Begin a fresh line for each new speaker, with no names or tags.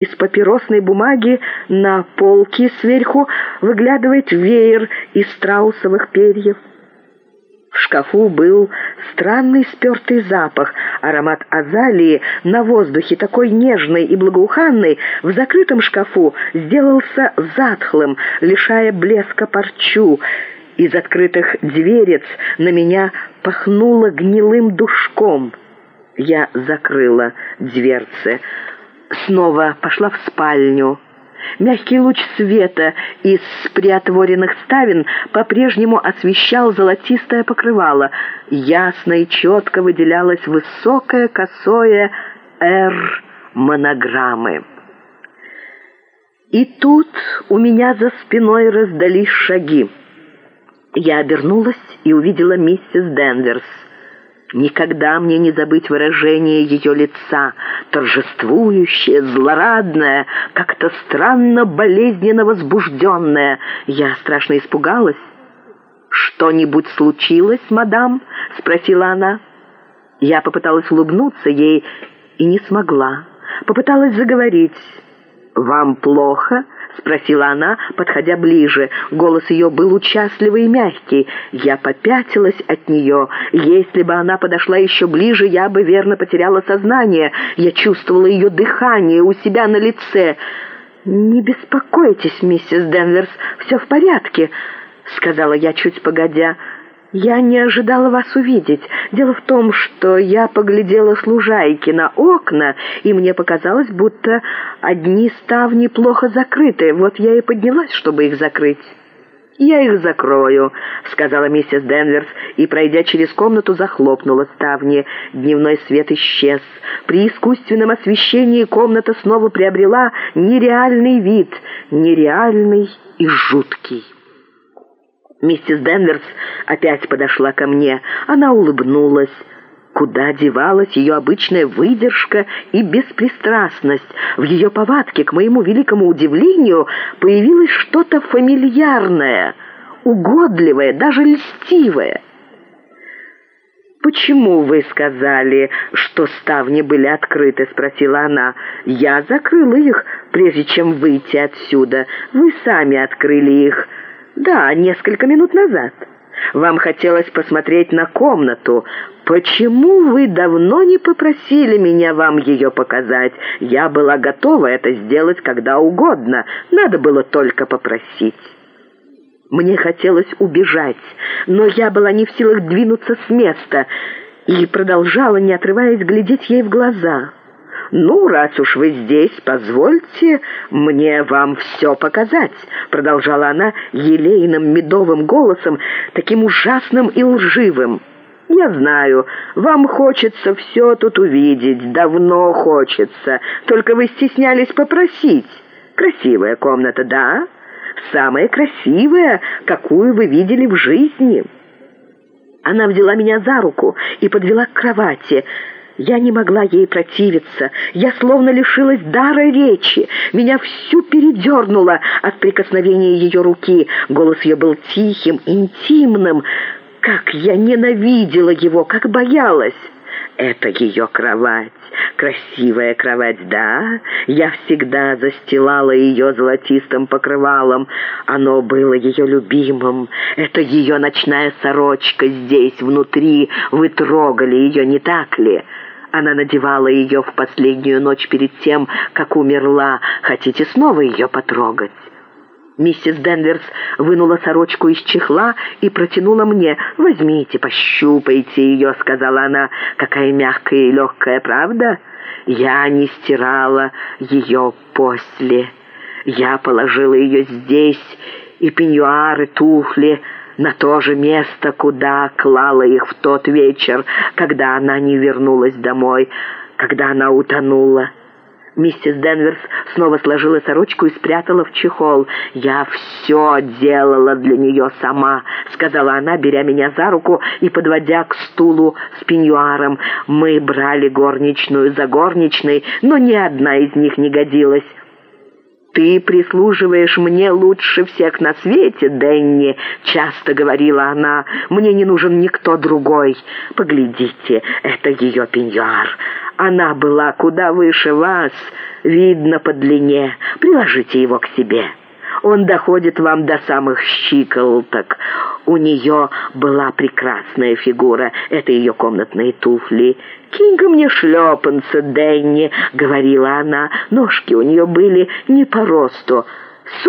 Из папиросной бумаги на полке сверху выглядывает веер из страусовых перьев. В шкафу был странный спертый запах, аромат азалии на воздухе такой нежный и благоуханный, в закрытом шкафу сделался затхлым, лишая блеска парчу. Из открытых дверец на меня пахнуло гнилым душком. Я закрыла дверцы снова пошла в спальню. Мягкий луч света из приотворенных ставен по-прежнему освещал золотистое покрывало. Ясно и четко выделялось высокое косое «Р» монограммы. И тут у меня за спиной раздались шаги. Я обернулась и увидела миссис Денверс. Никогда мне не забыть выражение ее лица, торжествующее, злорадное, как-то странно болезненно возбужденное. Я страшно испугалась. «Что-нибудь случилось, мадам?» — спросила она. Я попыталась улыбнуться ей и не смогла. Попыталась заговорить. «Вам плохо?» — спросила она, подходя ближе. Голос ее был участливый и мягкий. Я попятилась от нее. Если бы она подошла еще ближе, я бы верно потеряла сознание. Я чувствовала ее дыхание у себя на лице. «Не беспокойтесь, миссис Денверс, все в порядке», — сказала я чуть погодя. «Я не ожидала вас увидеть. Дело в том, что я поглядела с лужайки на окна, и мне показалось, будто одни ставни плохо закрыты. Вот я и поднялась, чтобы их закрыть». «Я их закрою», — сказала миссис Денверс, и, пройдя через комнату, захлопнула ставни. Дневной свет исчез. При искусственном освещении комната снова приобрела нереальный вид, нереальный и жуткий. Миссис Денверс опять подошла ко мне. Она улыбнулась. Куда девалась ее обычная выдержка и беспристрастность? В ее повадке, к моему великому удивлению, появилось что-то фамильярное, угодливое, даже льстивое. «Почему вы сказали, что ставни были открыты?» — спросила она. «Я закрыла их, прежде чем выйти отсюда. Вы сами открыли их». «Да, несколько минут назад. Вам хотелось посмотреть на комнату. Почему вы давно не попросили меня вам ее показать? Я была готова это сделать когда угодно. Надо было только попросить». Мне хотелось убежать, но я была не в силах двинуться с места и продолжала, не отрываясь, глядеть ей в глаза. «Ну, раз уж вы здесь, позвольте мне вам все показать», — продолжала она елейным медовым голосом, таким ужасным и лживым. «Я знаю, вам хочется все тут увидеть, давно хочется, только вы стеснялись попросить. Красивая комната, да? Самая красивая, какую вы видели в жизни». Она взяла меня за руку и подвела к кровати — я не могла ей противиться. Я словно лишилась дара речи. Меня всю передернуло от прикосновения ее руки. Голос ее был тихим, интимным. Как я ненавидела его, как боялась. Это ее кровать. Красивая кровать, да? Я всегда застилала ее золотистым покрывалом. Оно было ее любимым. Это ее ночная сорочка здесь, внутри. Вы трогали ее, не так ли?» Она надевала ее в последнюю ночь перед тем, как умерла. Хотите снова ее потрогать?»Миссис Вынула сорочку из чехла и протянула мне. «Возьмите, пощупайте ее», — сказала она. «Какая мягкая и легкая, правда? Я не стирала ее после. Я положила ее здесь, и пеньюары, туфли, на то же место, куда клала их в тот вечер, когда она не вернулась домой, когда она утонула. Миссис Денверс снова сложила сорочку и спрятала в чехол. «Я все делала для нее сама», — сказала она, беря меня за руку и подводя к стулу с пеньюаром. «Мы брали горничную за горничной, но ни одна из них не годилась. «Ты прислуживаешь мне лучше всех на свете, Дэнни», — часто говорила она. «Мне не нужен никто другой. Поглядите, это ее пеньюар. Она была куда выше вас, видно по длине. Приложите его к себе. Он доходит вам до самых щиколоток. У нее была прекрасная фигура. Это ее комнатные туфли. «Кинь-ка мне шлепанцы, Дэнни», — говорила она. Ножки у нее были не по росту,